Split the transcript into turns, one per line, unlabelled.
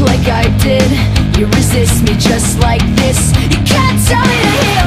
like I did. You resist me just like this. You can't tell me to heal